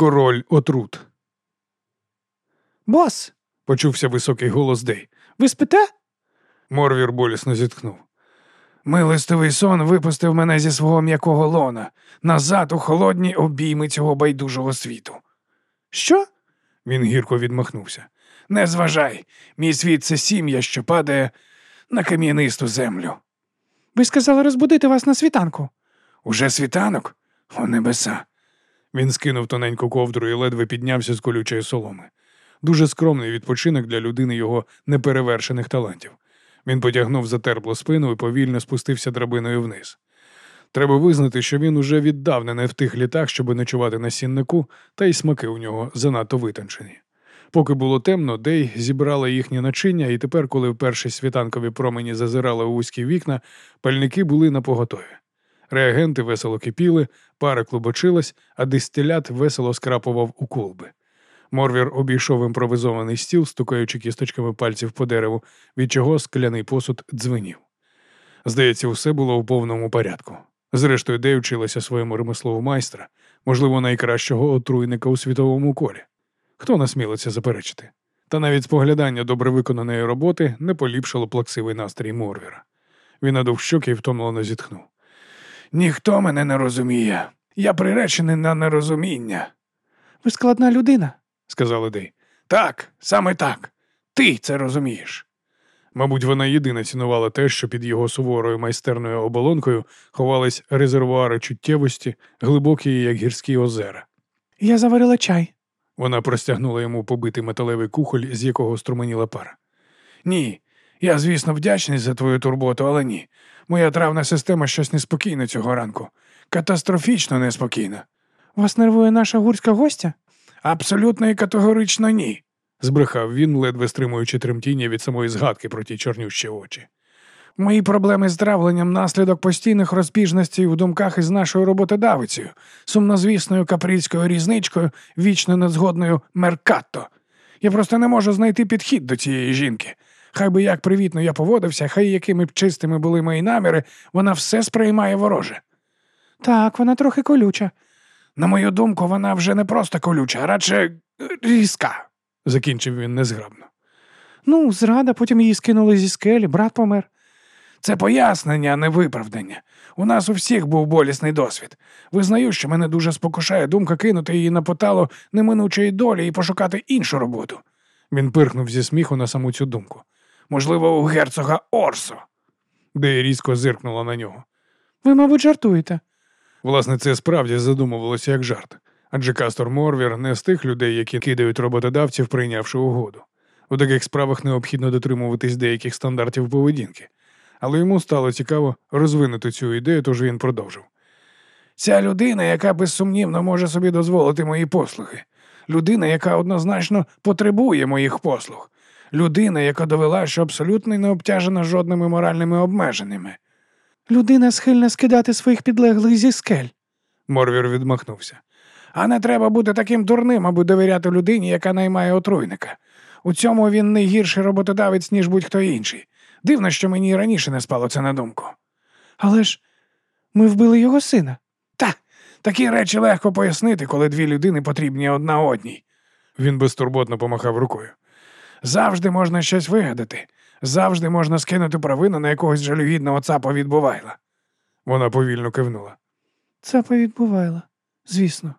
Король отрут. Бос, почувся високий голос Дей. ви спите? Морвір болісно зітхнув. Милистовий сон випустив мене зі свого м'якого лона назад у холодні обійми цього байдужого світу. Що? Він гірко відмахнувся. Не зважай, мій світ це сім'я, що падає на кам'янисту землю. Ви сказали розбудити вас на світанку. Уже світанок? О небеса. Він скинув тоненьку ковдру і ледве піднявся з колючої соломи. Дуже скромний відпочинок для людини його неперевершених талантів. Він потягнув затерплу спину і повільно спустився драбиною вниз. Треба визнати, що він уже віддавна не в тих літах, щоб ночувати на сіннику, та й смаки у нього занадто витончені. Поки було темно, Дей зібрала їхні начиння, і тепер, коли в перші світанкові промені зазирали у вузькі вікна, пальники були на поготові. Реагенти весело кипіли, пара клубочилась, а дистилят весело скрапував у колби. Морвір обійшов імпровизований стіл, стукаючи кісточками пальців по дереву, від чого скляний посуд дзвенів. Здається, все було в повному порядку. Зрештою, де вчилася своєму ремеслу майстра, можливо, найкращого отруйника у світовому колі. Хто насмілиться заперечити? Та навіть споглядання добре виконаної роботи не поліпшило плаксивий настрій Морвіра. Він надув і втомлено зітхнув. Ніхто мене не розуміє. Я приречений на нерозуміння. Ви складна людина. сказала Дей. Так, саме так. Ти це розумієш. Мабуть, вона єдина цінувала те, що під його суворою майстерною оболонкою ховались резервуари чуттєвості, глибокі, як гірські озера. Я заварила чай. Вона простягнула йому побитий металевий кухоль, з якого струменіла пара. Ні. Я, звісно, вдячний за твою турботу, але ні. Моя травна система щось неспокійна цього ранку. Катастрофічно неспокійна. Вас нервує наша гурська гостя? Абсолютно і категорично ні. збрехав він, ледве стримуючи тремтіння від самої згадки про ті чорнющі очі. Мої проблеми з травленням наслідок постійних розбіжностей у думках із нашою роботодавицею, сумнозвісною капрільською різничкою, вічно незгодною Меркатто. Я просто не можу знайти підхід до цієї жінки. Хай би як привітно я поводився, хай якими б чистими були мої наміри, вона все сприймає вороже. Так, вона трохи колюча. На мою думку, вона вже не просто колюча, а радше е, різка, Закінчив він незграбно. Ну, зрада, потім її скинули зі скелі, брат помер. Це пояснення, а не виправдання. У нас у всіх був болісний досвід. Визнаю, що мене дуже спокушає думка кинути її на потало неминучої долі і пошукати іншу роботу. Він пирхнув зі сміху на саму цю думку. Можливо, у герцога Орсо. Де різко зиркнула на нього. Ви, мабуть, жартуєте. Власне, це справді задумувалося як жарт. Адже Кастор Морвір не з тих людей, які кидають роботодавців, прийнявши угоду. У таких справах необхідно дотримуватись деяких стандартів поведінки. Але йому стало цікаво розвинути цю ідею, тож він продовжив. Ця людина, яка безсумнівно може собі дозволити мої послуги. Людина, яка однозначно потребує моїх послуг. Людина, яка довела, що абсолютно не обтяжена жодними моральними обмеженнями. Людина схильна скидати своїх підлеглих зі скель. Морвір відмахнувся. А не треба бути таким дурним, аби довіряти людині, яка наймає отруйника. У цьому він не гірший роботодавець, ніж будь-хто інший. Дивно, що мені раніше не спало це на думку. Але ж ми вбили його сина. Та, такі речі легко пояснити, коли дві людини потрібні одна одній. Він безтурботно помахав рукою. Завжди можна щось вигадати, завжди можна скинути провину на якогось жалюгідного цапа від Бувайла. Вона повільно кивнула. Це повідбувайла. Звісно.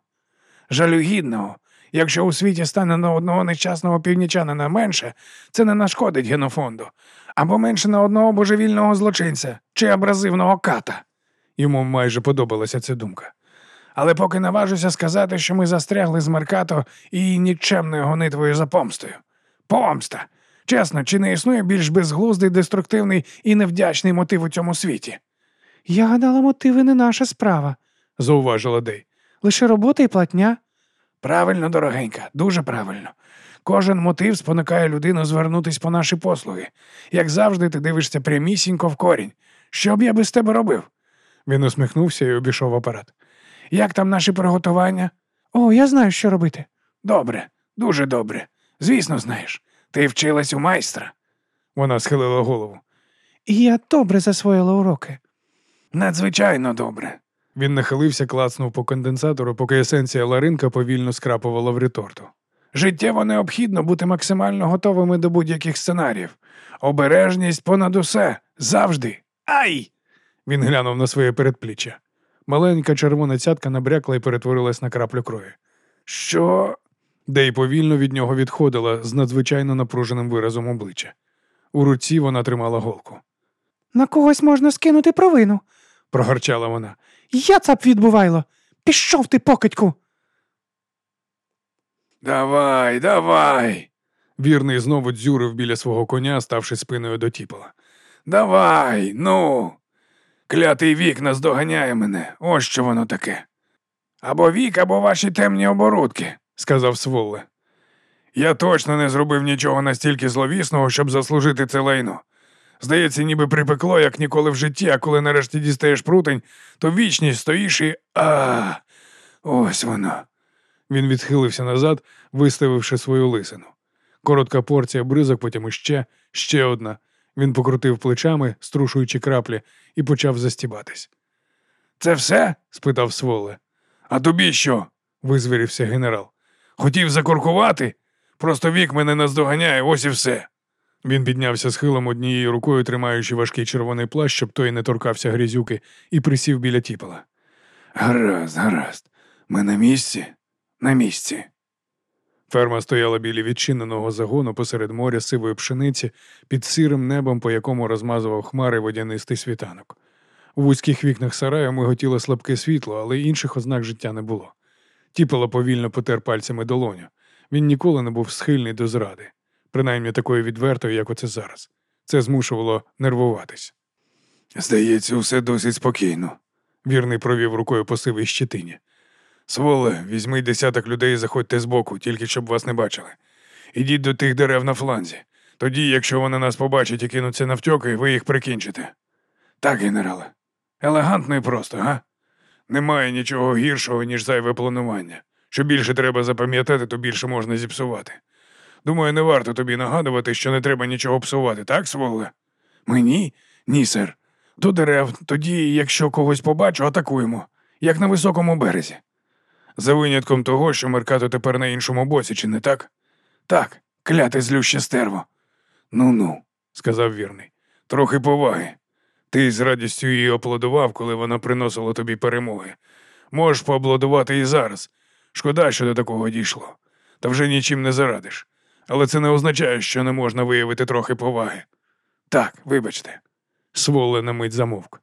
Жалюгідного. Якщо у світі стане на одного нещасного північанина менше, це не нашкодить генофонду. Або менше на одного божевільного злочинця чи абразивного ката. Йому майже подобалася ця думка. Але поки наважуся сказати, що ми застрягли з Меркато і її нікчемною гонитвою за помстою. Помста! Чесно, чи не існує більш безглуздий, деструктивний і невдячний мотив у цьому світі? Я гадала, мотиви не наша справа. Зауважила Дей. Лише робота і платня. Правильно, дорогенька, дуже правильно. Кожен мотив спонукає людину звернутись по наші послуги. Як завжди, ти дивишся прямісінько в корінь. Що б я без тебе робив? Він усміхнувся і обійшов апарат. Як там наші приготування? О, я знаю, що робити. Добре, дуже добре. Звісно, знаєш. Ти вчилась у майстра. Вона схилила голову. І я добре засвоїла уроки. Надзвичайно добре. Він нахилився, клацнув по конденсатору, поки есенція ларинка повільно скрапувала в реторту. Життєво необхідно бути максимально готовими до будь-яких сценаріїв. Обережність понад усе завжди. Ай! Він глянув на своє передпліччя. Маленька червона цятка набрякла і перетворилась на краплю крові. Що? Дей повільно від нього відходила з надзвичайно напруженим виразом обличчя. У руці вона тримала голку. На когось можна скинути провину. Прогарчала вона. Я цап відбувайло. Пішов ти покидьку. Давай, давай, Вірний знову дзюрив біля свого коня, ставши спиною до тіпола. давай, ну. Клятий вік наздоганяє мене. Ось що воно таке. Або вік, або ваші темні оборудки. Сказав Сволле. Я точно не зробив нічого настільки зловісного, щоб заслужити це лайно. Здається, ніби припекло, як ніколи в житті, а коли нарешті дістаєш прутень, то вічність стоїш і. А, ось воно. Він відхилився назад, виставивши свою лисину. Коротка порція бризок, потім іще, ще одна. Він покрутив плечами, струшуючи краплі, і почав застібатись. Це все? спитав Сволле. А тобі що? Визвірівся генерал. Хотів закуркувати? Просто вік мене наздоганяє, ось і все. Він піднявся схилом однією рукою, тримаючи важкий червоний плащ, щоб той не торкався грізюки, і присів біля тіпола. Гаразд, гаразд. Ми на місці? На місці. Ферма стояла біля відчиненого загону посеред моря сивої пшениці під сирим небом, по якому розмазував хмари водянистий світанок. У вузьких вікнах сараю миготіло слабке світло, але інших ознак життя не було. Тіпало повільно потер пальцями долоню. Він ніколи не був схильний до зради, принаймні такої відвертої, як оце зараз. Це змушувало нервуватись. Здається, все досить спокійно. Вірний провів рукою по сивій щетині. Своле, візьми десяток людей і заходьте збоку, тільки щоб вас не бачили. Ідіть до тих дерев на фланзі. Тоді, якщо вони нас побачать і кинуться навтьоки, ви їх прикінчите. Так, генерале. Елегантно і просто, га? Немає нічого гіршого, ніж зайве планування. Що більше треба запам'ятати, то більше можна зіпсувати. Думаю, не варто тобі нагадувати, що не треба нічого псувати, так, своле? Мені? Ні, сер. До дерев, тоді, якщо когось побачу, атакуємо, як на високому березі. За винятком того, що Меркато тепер на іншому боці, чи не так? Так, кляте злюще стерво. Ну ну, сказав вірний. Трохи поваги. Ти з радістю її оплодував, коли вона приносила тобі перемоги. Можеш поаплодувати і зараз. Шкода, що до такого дійшло. Та вже нічим не зарадиш. Але це не означає, що не можна виявити трохи поваги. Так, вибачте. Своле на мить замовк.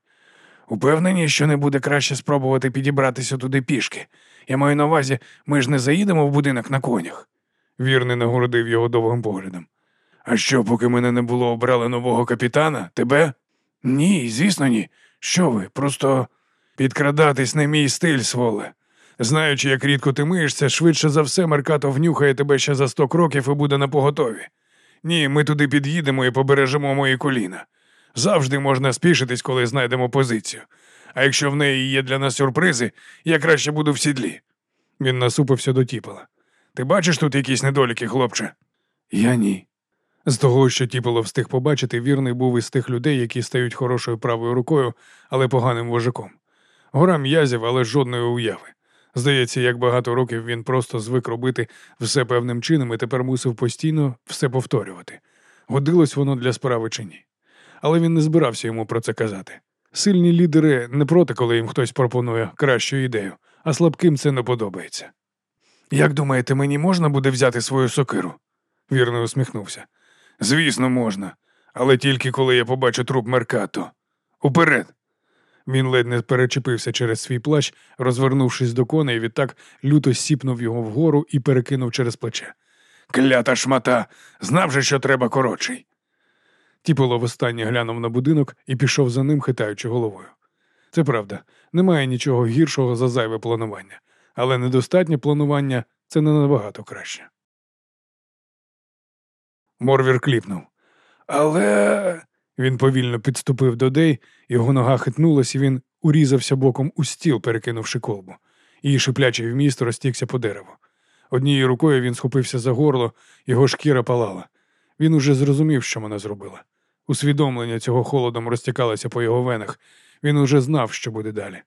Упевнені, що не буде краще спробувати підібратися туди пішки. Я маю на увазі, ми ж не заїдемо в будинок на конях. Вірний нагородив його довгим поглядом. А що, поки мене не було обрали нового капітана? Тебе? Ні, звісно, ні. Що ви? Просто підкрадатись не мій стиль, своле. Знаючи, як рідко ти миєшся, швидше за все Меркато внюхає тебе ще за сто кроків і буде на поготові. Ні, ми туди під'їдемо і побережемо мої коліна. Завжди можна спішитись, коли знайдемо позицію. А якщо в неї є для нас сюрпризи, я краще буду в сідлі. Він насупився до тіпола. Ти бачиш тут якісь недоліки, хлопче? Я ні. З того, що Тіполо встиг побачити, вірний був із тих людей, які стають хорошою правою рукою, але поганим вожаком. Гора м'язів, але жодної уяви. Здається, як багато років він просто звик робити все певним чином і тепер мусив постійно все повторювати. Годилось воно для справи чи ні. Але він не збирався йому про це казати. Сильні лідери не проти, коли їм хтось пропонує кращу ідею, а слабким це не подобається. Як думаєте, мені можна буде взяти свою сокиру? Вірний усміхнувся. Звісно, можна, але тільки коли я побачу труп Меркато. Уперед! Він ледь не перечепився через свій плащ, розвернувшись до коней, відтак люто сіпнув його вгору і перекинув через плече. Клята шмата, знав же, що треба коротший. Тіполо востаннє глянув на будинок і пішов за ним, хитаючи головою. Це правда, немає нічого гіршого за зайве планування, але недостатнє планування це не набагато краще. Морвір кліпнув. Але. Він повільно підступив до Дей, його нога хитнулась, і він урізався боком у стіл, перекинувши колбу. Її шиплячий вміст розтікся по дереву. Однією рукою він схопився за горло, його шкіра палала. Він уже зрозумів, що вона зробила. Усвідомлення цього холодом розтікалося по його венах. Він уже знав, що буде далі.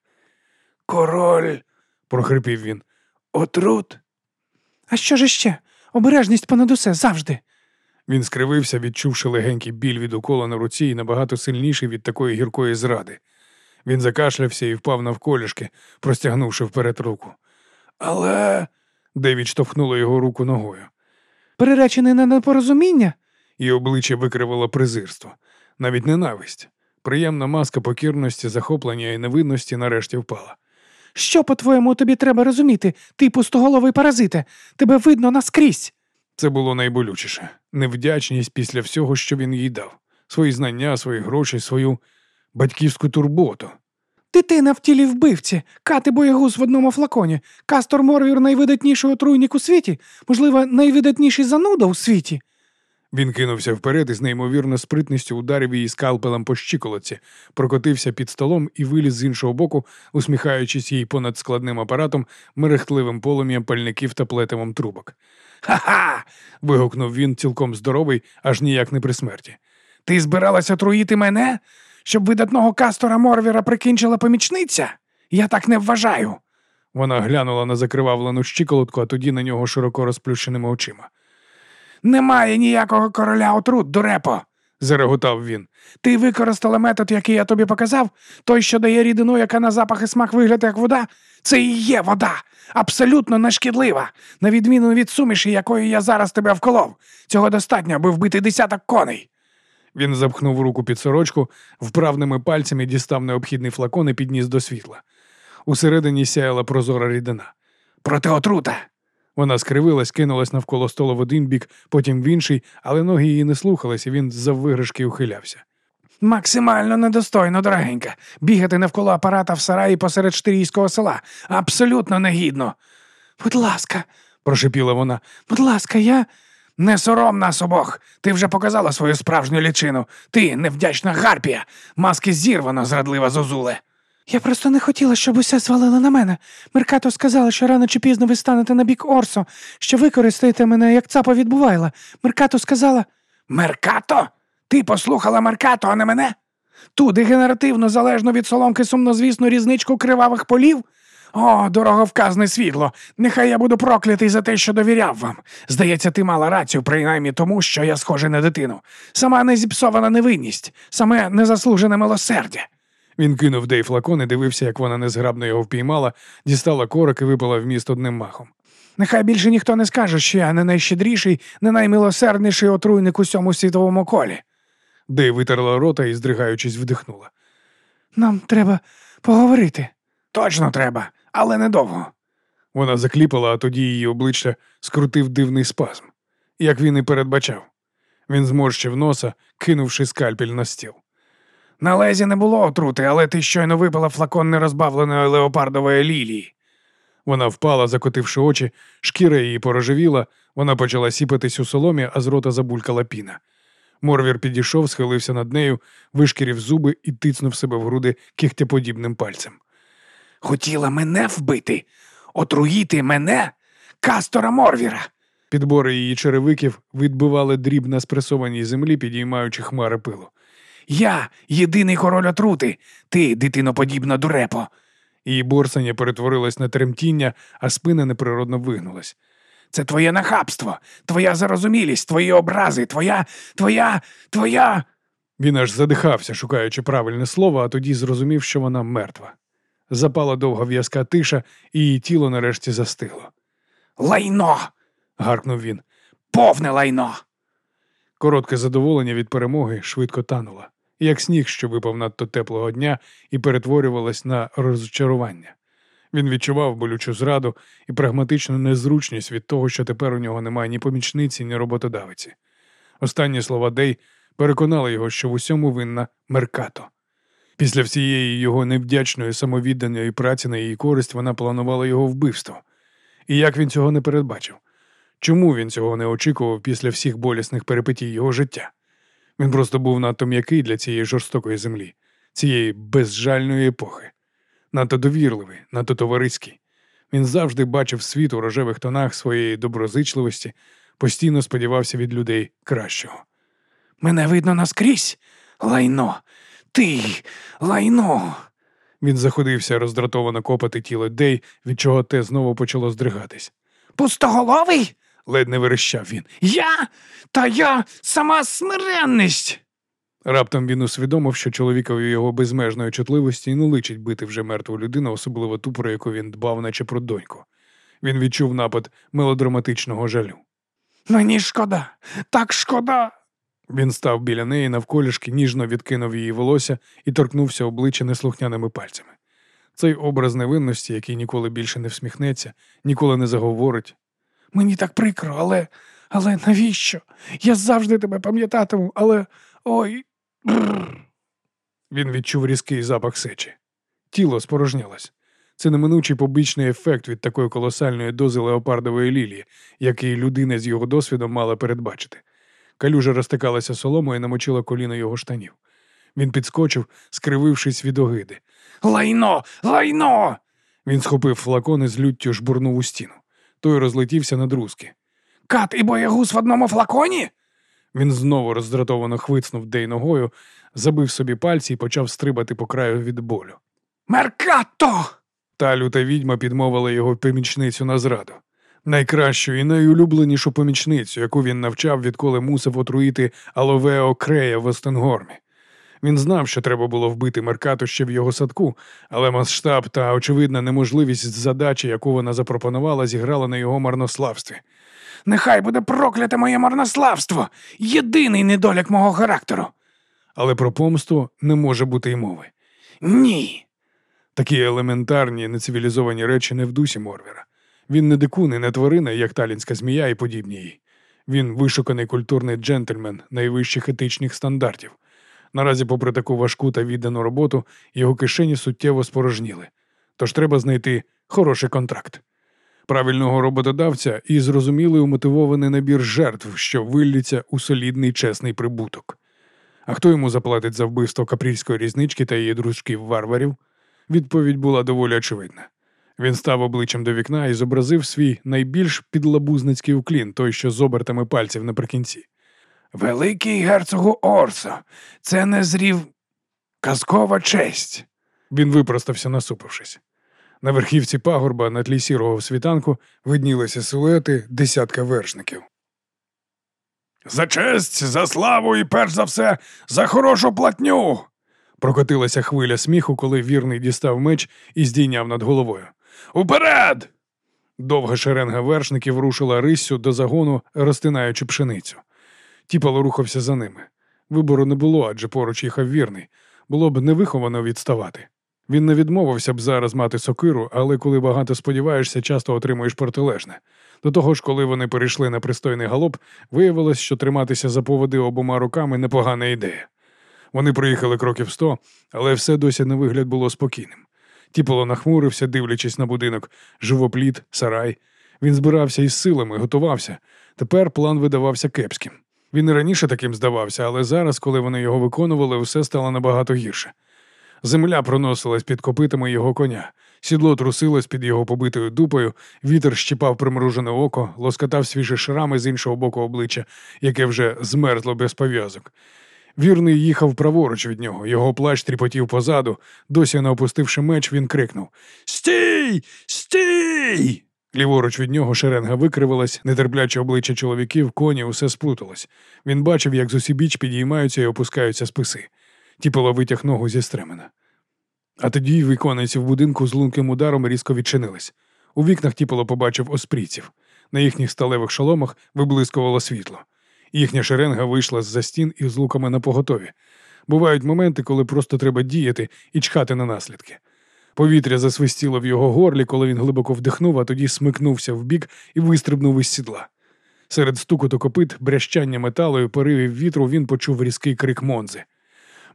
Король, прохрипів він. Отрут. А що ж іще? Обережність понад усе завжди. Він скривився, відчувши легенький біль від укола на руці і набагато сильніший від такої гіркої зради. Він закашлявся і впав навколішки, простягнувши вперед руку. Але. Девід штовхнула його руку ногою. Переречений на непорозуміння? Її обличчя викривило презирство, навіть ненависть. Приємна маска покірності, захоплення і невинності нарешті впала. Що, по-твоєму, тобі треба розуміти, ти пустоголовий паразите? Тебе видно наскрізь. Це було найболючіше. Невдячність після всього, що він їй дав, свої знання, свої гроші, свою батьківську турботу. Дитина в тілі вбивці, кати боягуз в одному флаконі, Кастор Морвір найвидатніший отруйник у світі, можливо, найвидатніший зануда у світі. Він кинувся вперед і з неймовірно спритністю ударив її скалпелем по щиколотці, прокотився під столом і виліз з іншого боку, усміхаючись їй понад складним апаратом, мерехтливим полум'ям пальників та плетивом трубок. Ха-ха. вигукнув він, цілком здоровий, аж ніяк не при смерті. Ти збиралася труїти мене, щоб видатного кастора Морвіра прикінчила помічниця? Я так не вважаю. Вона глянула на закривавлену щиколотку, а тоді на нього широко розплющеними очима. Немає ніякого короля отрут, дурепо. Зареготав він. Ти використала метод, який я тобі показав, той, що дає рідину, яка на запах і смак виглядає як вода. Це і є вода, абсолютно нешкідлива, на відміну від суміші, якою я зараз тебе вколов. Цього достатньо, аби вбити десяток коней. Він запхнув руку під сорочку, вправними пальцями дістав необхідний флакон і підніс до світла. Усередині сяяла прозора рідина. Проти отрута. Вона скривилась, кинулась навколо столу в один бік, потім в інший, але ноги її не слухались, і він за виграшки ухилявся. Максимально недостойно, дорогенька, бігати навколо апарата в сараї посеред штирійського села. Абсолютно негідно. Будь ласка, Прошипіла вона. будь ласка, я. Не сором нас обох. Ти вже показала свою справжню лічину. Ти невдячна гарпія. Маски зірвано, зрадлива зозуле. Я просто не хотіла, щоб усе звалило на мене. Меркато сказала, що рано чи пізно ви станете на бік Орсо, що використаєте мене як цапа відбувайла. Меркато сказала. Меркато? Ти послухала Меркато, а не мене? Ту дегенеративну, залежно від соломки сумнозвісну різничку кривавих полів? О, дороговказне світло. Нехай я буду проклятий за те, що довіряв вам. Здається, ти мала рацію, принаймні тому, що я схожий на дитину. Сама незіпсована невинність, саме незаслужене милосердя. Він кинув Дей флакон і дивився, як вона незграбно його впіймала, дістала корок і випила в міст одним махом. Нехай більше ніхто не скаже, що я не найщедріший, не наймилосердніший отруйник у всьому світовому колі. Дей витерла рота і, здригаючись, вдихнула. Нам треба поговорити. Точно треба, але недовго. Вона закліпала, а тоді її обличчя скрутив дивний спазм, як він і передбачав. Він зморщив носа, кинувши скальпель на стіл. На лезі не було отрути, але ти щойно випила флакон нерозбавленої леопардової лілії. Вона впала, закотивши очі, шкіра її порожевіла, вона почала сіпатись у соломі, а з рота забулькала піна. Морвір підійшов, схилився над нею, вишкірів зуби і тицнув себе в груди кігтеподібним пальцем. Хотіла мене вбити, отруїти мене, Кастора Морвіра. Підбори її черевиків відбивали дріб на спресованій землі, підіймаючи хмари пилу. Я єдиний король отрути, ти, дитиноподібна дурепо. Її борсання перетворилось на тремтіння, а спина неприродно вигнулась. Це твоє нахабство, твоя зарозумілість, твої образи, твоя, твоя, твоя. Він аж задихався, шукаючи правильне слово, а тоді зрозумів, що вона мертва. Запала довга в'язка тиша, і її тіло нарешті застигло. Лайно. гаркнув він. Повне лайно. Коротке задоволення від перемоги швидко тануло, як сніг, що випав надто теплого дня і перетворювалось на розчарування. Він відчував болючу зраду і прагматичну незручність від того, що тепер у нього немає ні помічниці, ні роботодавиці. Останні слова Дей переконали його, що в усьому винна Меркато. Після всієї його невдячної самовідданої праці на її користь вона планувала його вбивство. І як він цього не передбачив? Чому він цього не очікував після всіх болісних перипетій його життя? Він просто був надто м'який для цієї жорстокої землі, цієї безжальної епохи, надто довірливий, надто товариський. Він завжди бачив світ у рожевих тонах своєї доброзичливості, постійно сподівався від людей кращого. Мене видно наскрізь. Лайно. Ти, лайно. Він заходився роздратовано копати тіло Дей, від чого те знову почало здригатись. Пустоголовий? Ледь не верещав він. Я? Та я сама смиренність. Раптом він усвідомив, що чоловікові його безмежної чутливості не личить бити вже мертву людину, особливо ту, про яку він дбав, наче про доньку. Він відчув напад мелодраматичного жалю. Мені шкода, так шкода. Він став біля неї навколішки, ніжно відкинув її волосся і торкнувся обличчя неслухняними пальцями. Цей образ невинності, який ніколи більше не всміхнеться, ніколи не заговорить. Мені так прикро, але. Але навіщо? Я завжди тебе пам'ятатиму, але. Ой. Бррр. Він відчув різкий запах сечі. Тіло спорожнялось. Це неминучий побічний ефект від такої колосальної дози леопардової лілії, який людина з його досвідом мала передбачити. Калюжа розтикалася соломою і намочила коліно його штанів. Він підскочив, скривившись від огиди. Лайно! Лайно! Він схопив флакон і з люттю жбурнув у стіну. Той розлетівся на друзки. Кат і боягуз в одному флаконі? Він знову роздратовано хвицнув Дей ногою, забив собі пальці і почав стрибати по краю від болю. Меркато! Та люта відьма підмовила його помічницю на зраду. Найкращу і найулюбленішу помічницю, яку він навчав, відколи мусив отруїти Аловео Крея в Остенгормі. Він знав, що треба було вбити Меркату ще в його садку, але масштаб та очевидна неможливість задачі, яку вона запропонувала, зіграла на його марнославстві. Нехай буде прокляте моє марнославство! Єдиний недоляк мого характеру. Але про помсту не може бути й мови. Ні. Такі елементарні, нецивілізовані речі не в дусі Морвера. Він не дикун і не тварина, як талінська змія і подібні їй. Він вишуканий культурний джентльмен найвищих етичних стандартів. Наразі, попри таку важку та віддану роботу, його кишені суттєво спорожніли. Тож треба знайти хороший контракт. Правильного роботодавця і зрозумілий умотивований набір жертв, що вилліться у солідний чесний прибуток. А хто йому заплатить за вбивство капрільської різнички та її дружків варварів? Відповідь була доволі очевидна. Він став обличчям до вікна і зобразив свій найбільш підлабузницький уклін, той, що з обертами пальців наприкінці. Великий герцогу Орсо, це не зрів казкова честь. Він випростався, насупившись. На верхівці пагорба на тлі сірого світанку виднілися силуети десятка вершників. За честь, за славу і перш за все за хорошу платню. Прокотилася хвиля сміху, коли вірний дістав меч і здійняв над головою. Уперед! Довга шеренга вершників рушила риссю до загону, розтинаючи пшеницю. Тіпало рухався за ними. Вибору не було, адже поруч їхав вірний. Було б невиховано відставати. Він не відмовився б зараз мати сокиру, але коли багато сподіваєшся, часто отримуєш протилежне. До того ж, коли вони перейшли на пристойний галоп, виявилось, що триматися за поводи обома руками непогана ідея. Вони проїхали кроків сто, але все досі на вигляд було спокійним. Тіполо нахмурився, дивлячись на будинок, живопліт, сарай. Він збирався із силами, готувався. Тепер план видавався кепським. Він і раніше таким здавався, але зараз, коли вони його виконували, все стало набагато гірше. Земля проносилась під копитами його коня, сідло трусилось під його побитою дупою, вітер щіпав примружене око, лоскотав свіжі шрами з іншого боку обличчя, яке вже змерзло без пов'язок. Вірний їхав праворуч від нього, його плащ тріпотів позаду, досі не опустивши меч, він крикнув Стій! Стій! Ліворуч від нього шеренга викривилась, нетерпляче обличчя чоловіків, коні, усе сплуталось. Він бачив, як з усібіч підіймаються і опускаються списи. Тіпало витяг ногу зі стремена. А тоді виконанці в будинку з лунким ударом різко відчинились. У вікнах Тіполо побачив оспрійців. На їхніх сталевих шоломах виблискувало світло. Їхня шеренга вийшла з-за стін із луками на поготові. Бувають моменти, коли просто треба діяти і чхати на наслідки. Повітря засвистіло в його горлі, коли він глибоко вдихнув, а тоді смикнувся вбік і вистрибнув із сідла. Серед стукоту копит, брящання металу і поривів вітру він почув різкий крик Монзи.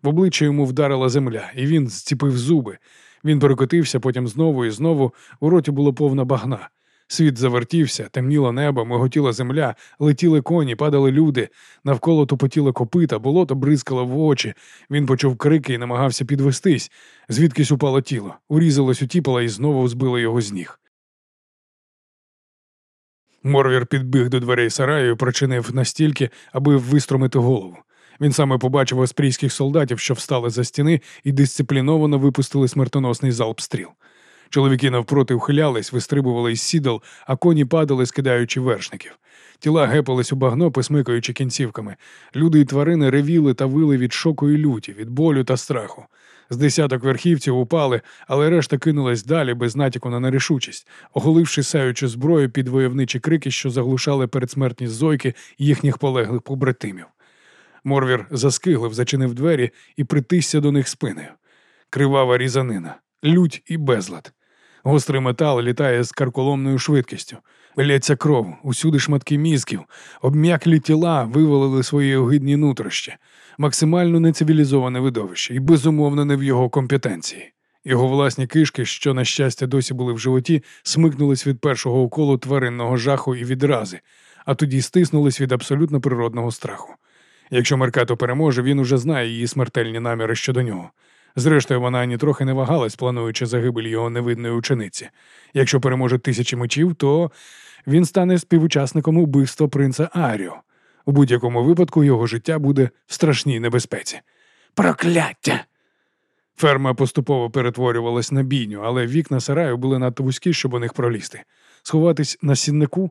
В обличчя йому вдарила земля, і він зціпив зуби. Він перекотився, потім знову і знову у роті було повна багна. Світ завертівся, темніло небо, миготіла земля, летіли коні, падали люди, навколо тупотіли копита, болото бризкало в очі. Він почув крики і намагався підвестись. Звідкись упало тіло, урізалось у тіпала і знову збило його з ніг. Морвір підбіг до дверей сараю і прочинив настільки, аби виструмити голову. Він саме побачив аспрійських солдатів, що встали за стіни і дисципліновано випустили смертоносний залп стріл. Чоловіки навпроти ухилялись, вистрибували із сідал, а коні падали, скидаючи вершників. Тіла гепались у багно, посмикаючи кінцівками. Люди і тварини ревіли та вили від шоку і люті, від болю та страху. З десяток верхівців упали, але решта кинулась далі без натяку на нерішучість, оголивши саючу зброю під войовничі крики, що заглушали передсмертні зойки їхніх полеглих побратимів. Морвір заскиглив, зачинив двері і притисся до них спиною. Кривава різанина, лють і безлад. Гострий метал літає з карколомною швидкістю. Лється кров, усюди шматки мізків, обм'яклі тіла вивалили свої огидні нутрощі, максимально нецивілізоване видовище і безумовно не в його компетенції. Його власні кишки, що, на щастя, досі були в животі, смикнулись від першого уколу тваринного жаху і відрази, а тоді стиснулись від абсолютно природного страху. Якщо Меркато переможе, він уже знає її смертельні наміри щодо нього. Зрештою, вона ані трохи не вагалась, плануючи загибель його невидної учениці. Якщо переможе тисячі мечів, то він стане співучасником убивства принца Аріо. У будь-якому випадку його життя буде в страшній небезпеці. Прокляття! Ферма поступово перетворювалась на бійню, але вікна сараю були надто вузькі, щоб у них пролізти. Сховатись на сіннику?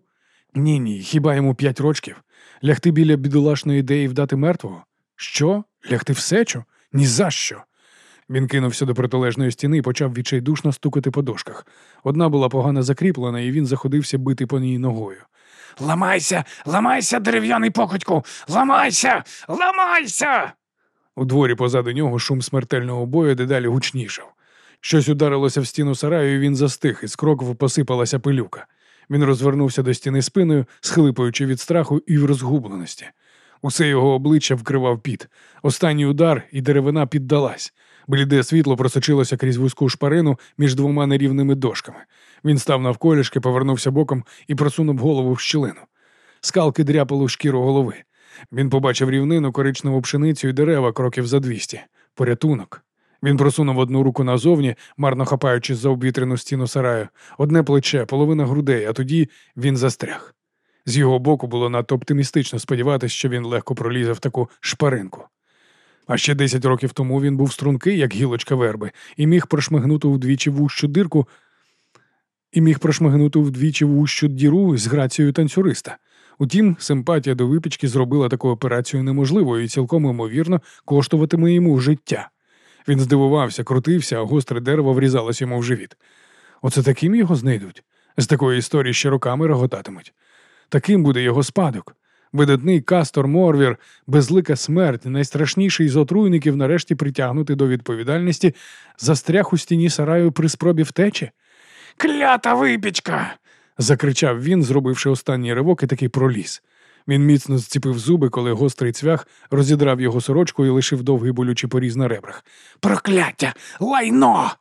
Ні, ні, хіба йому п'ять рочків? Лягти біля бідолашної ідеї вдати мертвого? Що? Лягти в сечу? Ні за що. Він кинувся до протилежної стіни і почав відчайдушно стукати по дошках. Одна була погано закріплена, і він заходився бити по ній ногою. Ламайся, ламайся, дерев'яний покотьку! Ламайся! Ламайся! У дворі позаду нього шум смертельного бою дедалі гучнішав. Щось ударилося в стіну сараю, і він застиг, і з кроків посипалася пилюка. Він розвернувся до стіни спиною, схлипуючи від страху і в розгубленості. Усе його обличчя вкривав піт. Останній удар, і деревина піддалась. Бліде світло просочилося крізь вузьку шпарину між двома нерівними дошками. Він став навколішки, повернувся боком і просунув голову в щілину. Скалки дряпали в шкіру голови. Він побачив рівнину, коричневу пшеницю і дерева кроків за двісті. Порятунок. Він просунув одну руку назовні, марно хапаючись за обвітряну стіну сараю, одне плече, половина грудей, а тоді він застряг. З його боку було надто оптимістично сподіватися, що він легко пролізе в таку шпаринку. А ще десять років тому він був стрункий, як гілочка верби, і міг прошмигнути вдвічі вущу дирку, і міг прошмигнути вдвічі вущу діру з грацією танцюриста. Утім, симпатія до випічки зробила таку операцію неможливою і цілком імовірно коштуватиме йому життя. Він здивувався, крутився, а гостре дерево врізалось йому в живіт. Оце таким його знайдуть. З такої історії ще роками реготатимуть. Таким буде його спадок. Видатний Кастор Морвір, безлика смерть, найстрашніший з отруйників, нарешті притягнути до відповідальності, застряг у стіні сараю при спробі втечі. Клята випічка. закричав він, зробивши останній ривок і такий проліз. Він міцно зціпив зуби, коли гострий цвях розідрав його сорочку і лишив довгий болючий поріз на ребрах. Прокляття! Лайно!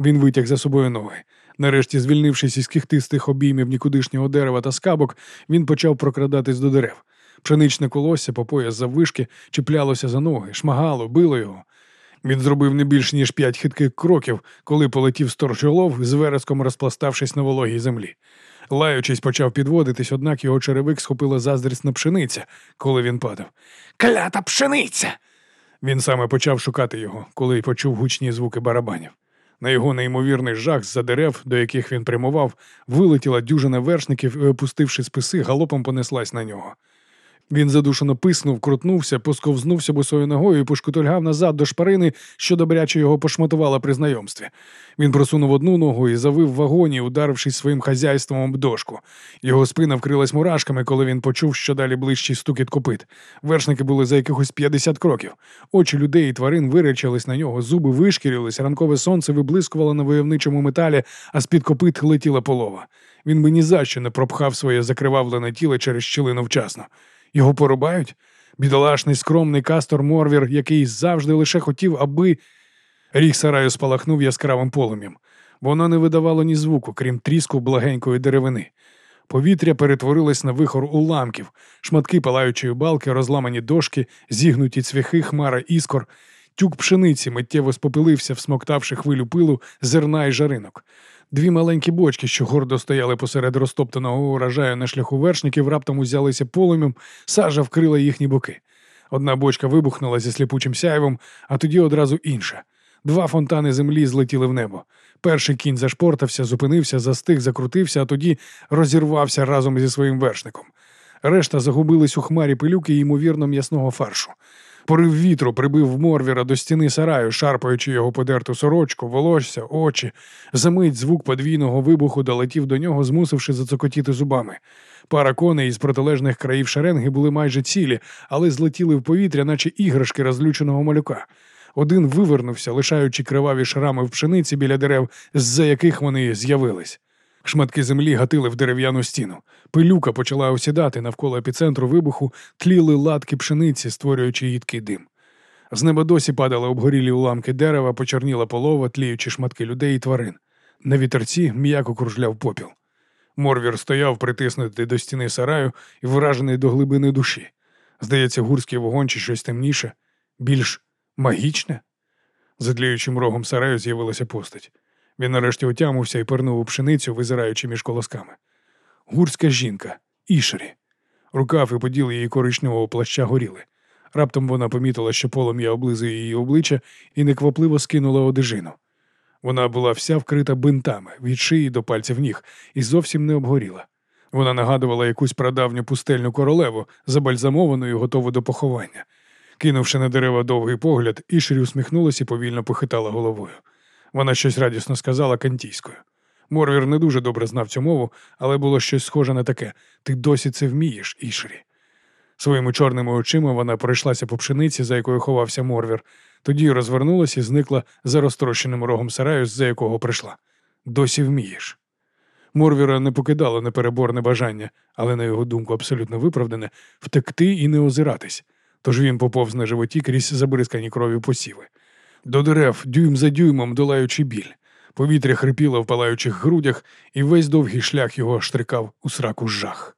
Він витяг за собою ноги. Нарешті, звільнившись із кіхтистих обіймів нікудишнього дерева та скабок, він почав прокрадатись до дерев. Пшеничне колосся по пояс заввишки чіплялося за ноги, шмагало, било його. Він зробив не більш ніж п'ять хитких кроків, коли полетів сторчолов, з вереском розпластавшись на вологій землі. Лаючись, почав підводитись, однак його черевик схопила заздрісна пшениця, коли він падав. Клята пшениця! Він саме почав шукати його, коли почув гучні звуки барабанів. На його неймовірний жах з-за дерев, до яких він прямував, вилетіла дюжина вершників і, опустивши списи, галопом понеслась на нього. Він задушено писнув, крутнувся, посковзнувся босою ногою і пошкутольгав назад до шпарини, що добряче його пошматувала при знайомстві. Він просунув одну ногу і завив вагоні, ударившись своїм хазяйством об дошку. Його спина вкрилась мурашками, коли він почув, що далі ближчий стукіт копит. Вершники були за якихось 50 кроків. Очі людей і тварин виречились на нього, зуби вишкірились, ранкове сонце виблискувало на войовничому металі, а з-під копит летіла полова. Він би ні за що не пропхав своє закривавлене тіло через щілину вчасно. Його порубають? Бідолашний скромний Кастор Морвір, який завжди лише хотів, аби. Ріг сараю спалахнув яскравим полум'ям. Воно не видавало ні звуку, крім тріску благенької деревини. Повітря перетворилось на вихор уламків, шматки палаючої балки, розламані дошки, зігнуті цвяхи, хмара іскор. Тюк пшениці миттєво спопилився, всмоктавши хвилю пилу, зерна і жаринок. Дві маленькі бочки, що гордо стояли посеред розтоптаного урожаю на шляху вершників, раптом узялися полум'ям, сажа вкрила їхні боки. Одна бочка вибухнула зі сліпучим сяйвом, а тоді одразу інша. Два фонтани землі злетіли в небо. Перший кінь зашпортався, зупинився, застиг, закрутився, а тоді розірвався разом зі своїм вершником. Решта загубились у хмарі пилюки і ймовірно м'ясного фаршу. Порив вітру прибив Морвіра до стіни сараю, шарпаючи його подерту сорочку, волосся, очі. Замить звук подвійного вибуху долетів до нього, змусивши зацокотіти зубами. Пара коней із протилежних країв шеренги були майже цілі, але злетіли в повітря, наче іграшки розлюченого малюка. Один вивернувся, лишаючи криваві шрами в пшениці біля дерев, з-за яких вони з'явились. Шматки землі гатили в дерев'яну стіну. Пилюка почала осідати навколо епіцентру вибуху, тліли латки пшениці, створюючи їдкий дим. З неба досі падали обгорілі уламки дерева, почорніла полова, тліючи шматки людей і тварин. На вітерці м'яко кружляв попіл. Морвір стояв, притиснутий до стіни сараю і вражений до глибини душі. Здається, гурський вогонь чи щось темніше, більш магічне. За тліючим рогом сараю з'явилася постать. Він нарешті отямився і пирнув у пшеницю, визираючи між колосками. Гурська жінка, Ішері. Рукав і поділ її коричневого плаща горіли. Раптом вона помітила, що полум'я облизує її обличчя і неквапливо скинула одежину. Вона була вся вкрита бинтами від шиї до пальців ніг і зовсім не обгоріла. Вона нагадувала якусь прадавню пустельну королеву, забальзамовану і готову до поховання. Кинувши на дерева довгий погляд, Ішері усміхнулася і повільно похитала головою. Вона щось радісно сказала кантійською. Морвір не дуже добре знав цю мову, але було щось схоже на таке ти досі це вмієш, Ішері. Своїми чорними очима вона пройшлася по пшениці, за якою ховався Морвір, тоді розвернулася і зникла за розтрощеним рогом сараю, з-за якого прийшла. Досі вмієш. Морвіра не покидало непереборне бажання, але, на його думку, абсолютно виправдане, втекти і не озиратись. Тож він поповз на животі крізь забризкані кров'ю посіви. До дерев, дюйм за дюймом, долаючи біль. Повітря хрипіло в палаючих грудях, і весь довгий шлях його штрикав у сраку жах.